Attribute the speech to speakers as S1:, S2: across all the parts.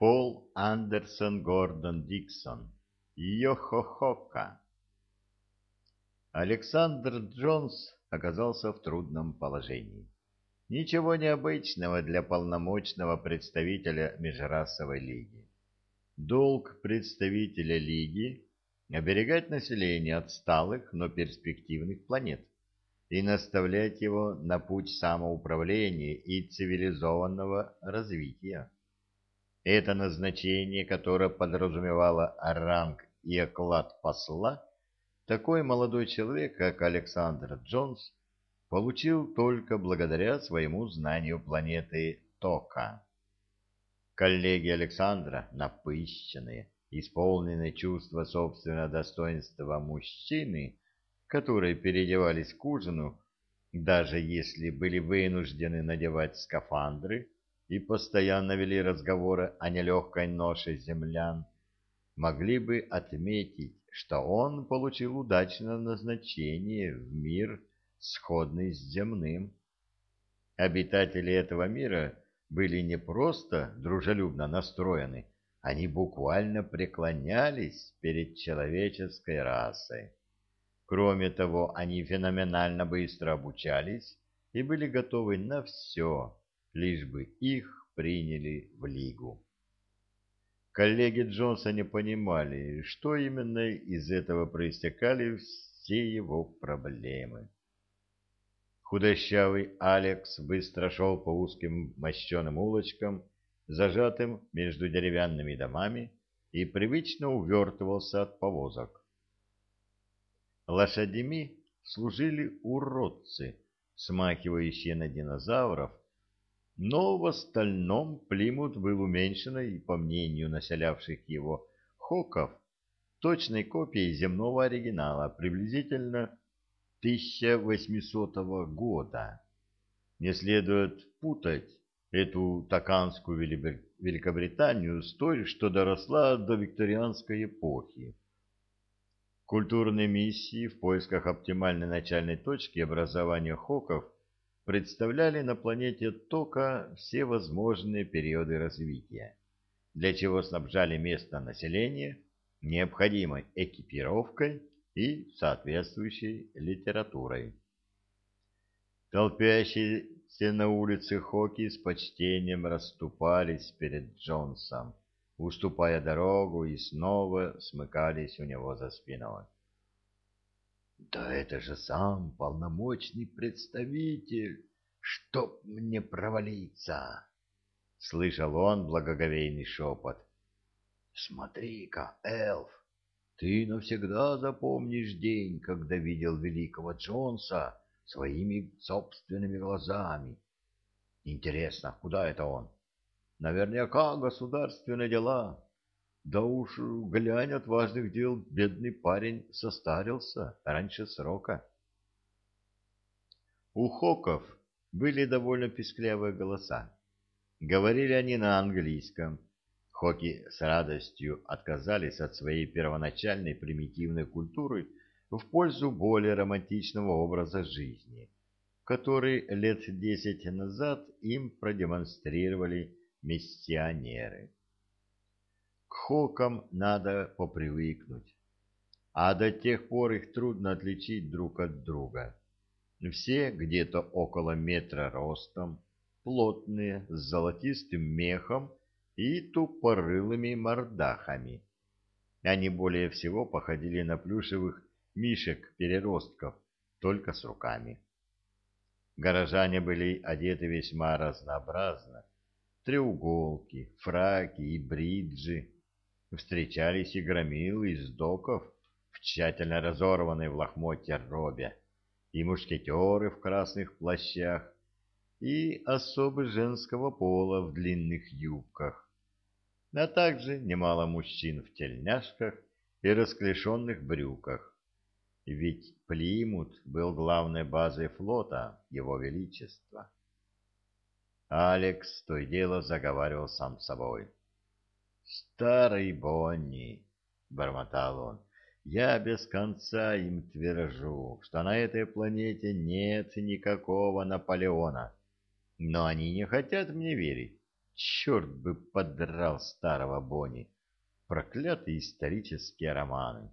S1: Пол Андерсон Гордон Диксон. Йо-хо-хока. Александр Джонс оказался в трудном положении. Ничего необычного для полномочного представителя Межрасовой лиги. Долг представителя лиги — оберегать население отсталых, но перспективных планет и наставлять его на путь самоуправления и цивилизованного развития. Это назначение, которое подразумевало ранг и оклад посла, такой молодой человек, как Александр Джонс, получил только благодаря своему знанию планеты Тока. Коллеги Александра, напыщенные, исполненные чувства собственного достоинства мужчины, которые переодевались к ужину, даже если были вынуждены надевать скафандры и постоянно вели разговоры о нелегкой ноше землян, могли бы отметить, что он получил удачное назначение в мир, сходный с земным. Обитатели этого мира были не просто дружелюбно настроены, они буквально преклонялись перед человеческой расой. Кроме того, они феноменально быстро обучались и были готовы на все, лишь бы их приняли в Лигу. Коллеги Джонса не понимали, что именно из этого проистекали все его проблемы. Худощавый Алекс быстро шел по узким мощеным улочкам, зажатым между деревянными домами, и привычно увертывался от повозок. Лошадями служили уродцы, смахивающие на динозавров, но в остальном Плимут был уменьшенной, по мнению населявших его хоков, точной копией земного оригинала, приблизительно 1800 года. Не следует путать эту Токанскую Великобританию с той, что доросла до викторианской эпохи. Культурные миссии в поисках оптимальной начальной точки образования хоков представляли на планете Тока все возможные периоды развития, для чего снабжали место населения необходимой экипировкой и соответствующей литературой. Толпящиеся на улице Хоки с почтением расступались перед Джонсом, уступая дорогу и снова смыкались у него за спиной. Да это же сам полномочный представитель, чтоб мне провалиться! Слышал он благоговейный шепот. Смотри-ка, эльф, ты навсегда запомнишь день, когда видел великого Джонса своими собственными глазами. Интересно, куда это он? Наверняка государственные дела. Да уж, глянь, от важных дел бедный парень состарился раньше срока. У Хоков были довольно писклявые голоса. Говорили они на английском. Хоки с радостью отказались от своей первоначальной примитивной культуры в пользу более романтичного образа жизни, который лет десять назад им продемонстрировали миссионеры. К хокам надо попривыкнуть, а до тех пор их трудно отличить друг от друга. Все где-то около метра ростом, плотные, с золотистым мехом и тупорылыми мордахами. Они более всего походили на плюшевых мишек-переростков, только с руками. Горожане были одеты весьма разнообразно, треуголки, фраки и бриджи. Встречались и громилы из доков в тщательно разорванной в лохмотья робе, и мушкетеры в красных плащах, и особы женского пола в длинных юбках, а также немало мужчин в тельняшках и расклешенных брюках. Ведь Плимут был главной базой флота Его Величества. Алекс то и дело заговаривал сам с собой. «Старый Бонни!» — бормотал он. «Я без конца им твержу, что на этой планете нет никакого Наполеона. Но они не хотят мне верить. Черт бы подрал старого Бонни! Проклятые исторические романы!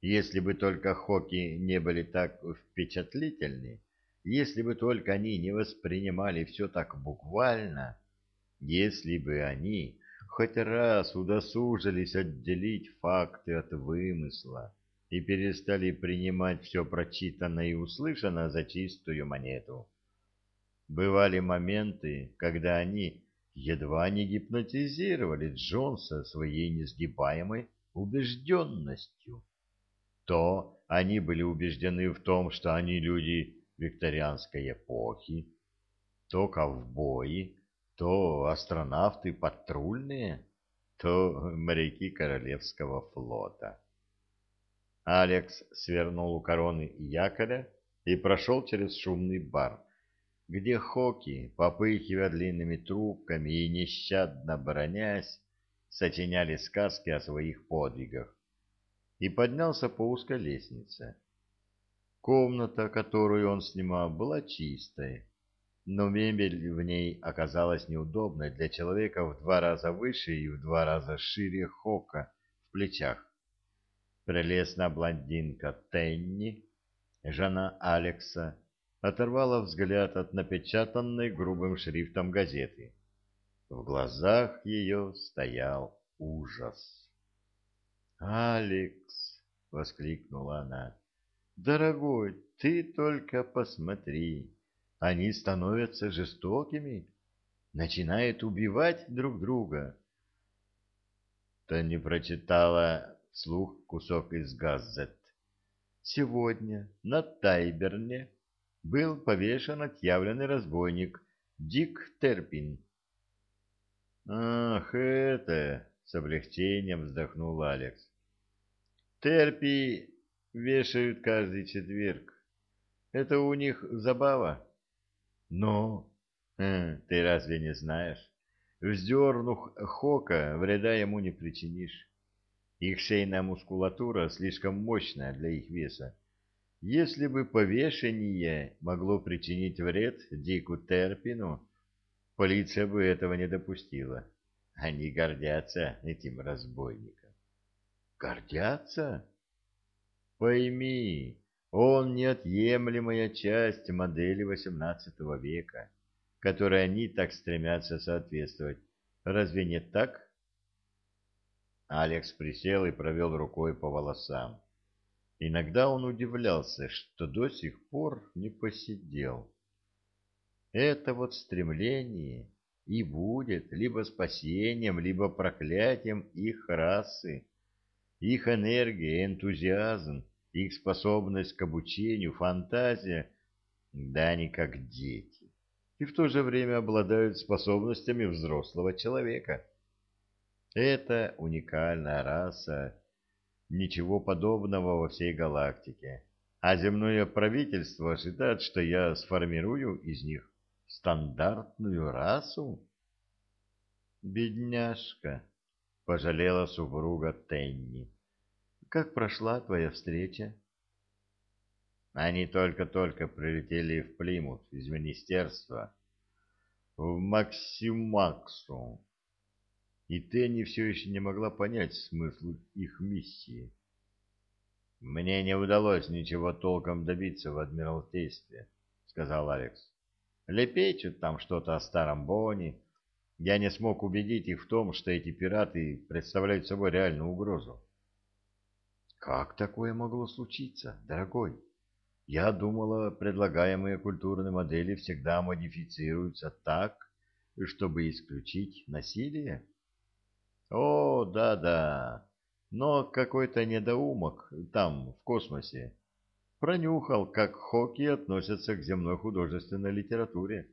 S1: Если бы только Хоки не были так впечатлительны, если бы только они не воспринимали все так буквально, если бы они хоть раз удосужились отделить факты от вымысла и перестали принимать все прочитанное и услышанное за чистую монету. Бывали моменты, когда они едва не гипнотизировали Джонса своей несгибаемой убежденностью то они были убеждены в том, что они люди викторианской эпохи, то ковбои, то астронавты патрульные, то моряки Королевского флота. Алекс свернул у короны якоря и прошел через шумный бар, где Хоки, попыхивая длинными трубками и нещадно бронясь, сочиняли сказки о своих подвигах и поднялся по узкой лестнице. Комната, которую он снимал, была чистой, но мебель в ней оказалась неудобной для человека в два раза выше и в два раза шире Хока в плечах. Прелестная блондинка Тенни, жена Алекса, оторвала взгляд от напечатанной грубым шрифтом газеты. В глазах ее стоял ужас. «Алекс!» — воскликнула она. «Дорогой, ты только посмотри! Они становятся жестокими, начинают убивать друг друга!» Ты не прочитала вслух кусок из газет. Сегодня на Тайберне был повешен отъявленный разбойник Дик Терпин. «Ах, это!» — с облегчением вздохнул Алекс. Терпи вешают каждый четверг. Это у них забава. Но, э, ты разве не знаешь? Вздернув хока, вреда ему не причинишь. Их шейная мускулатура слишком мощная для их веса. Если бы повешение могло причинить вред Дику Терпину, полиция бы этого не допустила. Они гордятся этим разбойником. Гордятся? Пойми, он неотъемлемая часть модели XVIII века, которой они так стремятся соответствовать. Разве не так? Алекс присел и провел рукой по волосам. Иногда он удивлялся, что до сих пор не посидел. Это вот стремление и будет либо спасением, либо проклятием их расы. Их энергия, энтузиазм, их способность к обучению, фантазия, да они как дети, и в то же время обладают способностями взрослого человека. Это уникальная раса, ничего подобного во всей галактике. А земное правительство ожидает, что я сформирую из них стандартную расу? Бедняжка, пожалела супруга Тенни. Как прошла твоя встреча? Они только-только прилетели в Плимут из министерства, в Максимаксу. И Тенни все еще не могла понять смысл их миссии. «Мне не удалось ничего толком добиться в Адмиралтействе», — сказал Алекс. «Лепечут там что-то о старом Боне. Я не смог убедить их в том, что эти пираты представляют собой реальную угрозу. Как такое могло случиться, дорогой? Я думала, предлагаемые культурные модели всегда модифицируются так, чтобы исключить насилие. О, да-да, но какой-то недоумок там, в космосе, пронюхал, как хоки относятся к земной художественной литературе,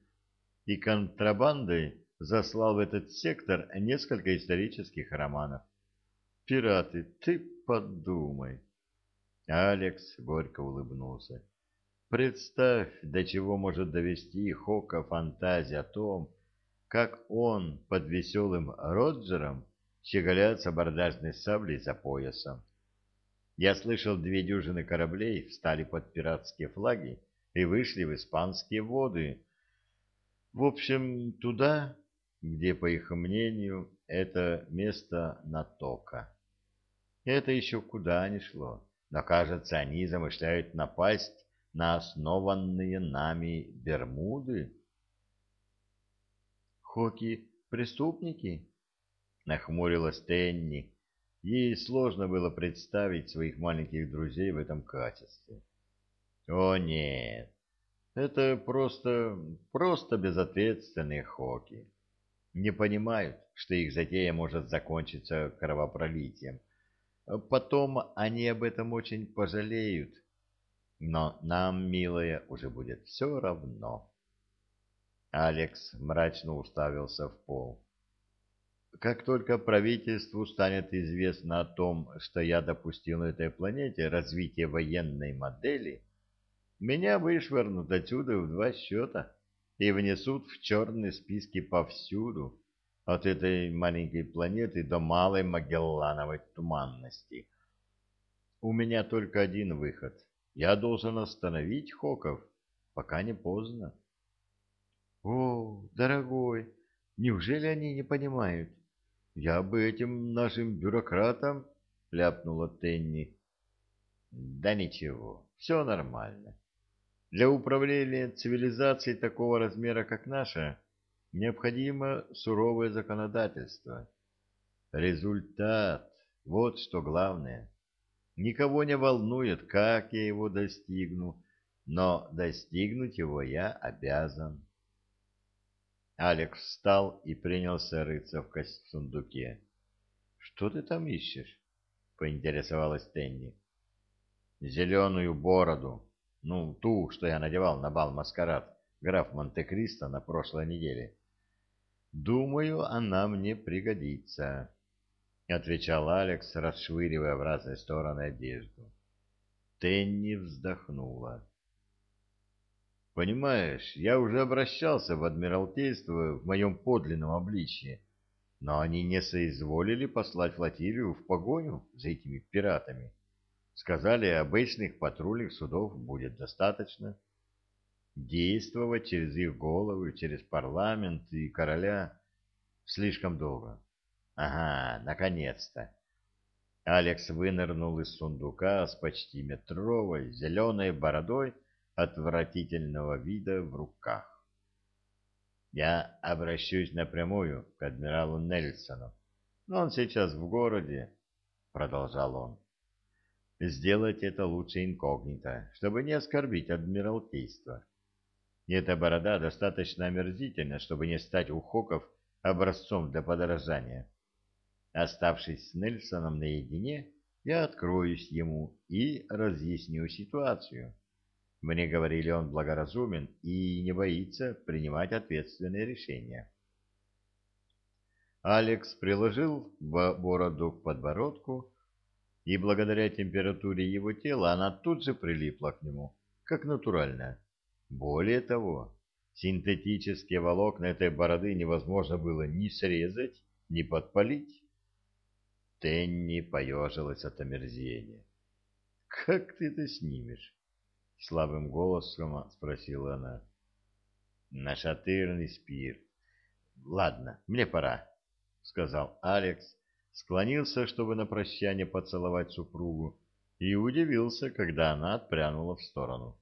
S1: и контрабандой заслал в этот сектор несколько исторических романов. Пираты, ты подумай. Алекс горько улыбнулся. Представь, до чего может довести Хока фантазия о том, как он под веселым Роджером щеголяет с абордажной саблей за поясом. Я слышал, две дюжины кораблей встали под пиратские флаги и вышли в испанские воды. В общем, туда, где, по их мнению, это место натока. Это еще куда ни шло, но, кажется, они замышляют напасть на основанные нами Бермуды. Хоки — преступники? Нахмурилась Тенни. Ей сложно было представить своих маленьких друзей в этом качестве. О нет, это просто, просто безответственные хоки. Не понимают, что их затея может закончиться кровопролитием. Потом они об этом очень пожалеют. Но нам, милая, уже будет все равно. Алекс мрачно уставился в пол. Как только правительству станет известно о том, что я допустил на этой планете развитие военной модели, меня вышвырнут отсюда в два счета и внесут в черные списки повсюду, от этой маленькой планеты до малой Магеллановой туманности. У меня только один выход. Я должен остановить Хоков, пока не поздно. — О, дорогой, неужели они не понимают? Я бы этим нашим бюрократам, — ляпнула Тенни. — Да ничего, все нормально. Для управления цивилизацией такого размера, как наша, необходимо суровое законодательство. Результат — вот что главное. Никого не волнует, как я его достигну, но достигнуть его я обязан. Алекс встал и принялся рыться в сундуке. — Что ты там ищешь? — поинтересовалась Тенни. — Зеленую бороду. Ну, ту, что я надевал на бал-маскарад, граф Монте-Кристо на прошлой неделе. — Думаю, она мне пригодится, — отвечал Алекс, расшвыривая в разные стороны одежду. Тенни вздохнула. Понимаешь, я уже обращался в Адмиралтейство в моем подлинном обличье, но они не соизволили послать флотилию в погоню за этими пиратами. Сказали, обычных патрульных судов будет достаточно. Действовать через их головы, через парламент и короля слишком долго. Ага, наконец-то. Алекс вынырнул из сундука с почти метровой зеленой бородой, отвратительного вида в руках. Я обращусь напрямую к адмиралу Нельсону, но он сейчас в городе, — продолжал он. Сделать это лучше инкогнито, чтобы не оскорбить адмиралтейство. Эта борода достаточно омерзительна, чтобы не стать у Хоков образцом для подражания. Оставшись с Нельсоном наедине, я откроюсь ему и разъясню ситуацию. Мне говорили, он благоразумен и не боится принимать ответственные решения. Алекс приложил бороду к подбородку, и благодаря температуре его тела она тут же прилипла к нему, как натуральная. Более того, синтетические волокна этой бороды невозможно было ни срезать, ни подпалить. Тенни поежилась от омерзения. «Как ты это снимешь?» — слабым голосом спросила она. «Нашатырный спирт. Ладно, мне пора», — сказал Алекс, склонился, чтобы на прощание поцеловать супругу, и удивился, когда она отпрянула в сторону.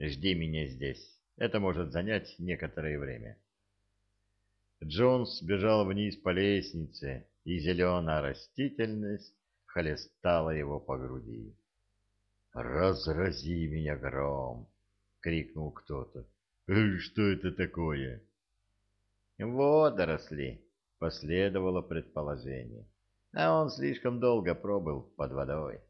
S1: «Жди меня здесь. Это может занять некоторое время». Джонс бежал вниз по лестнице, и зеленая растительность холестала его по груди. «Разрази меня гром!» — крикнул кто-то. «Э, «Что это такое?» «Водоросли!» — последовало предположение. «А он слишком долго пробыл под водой».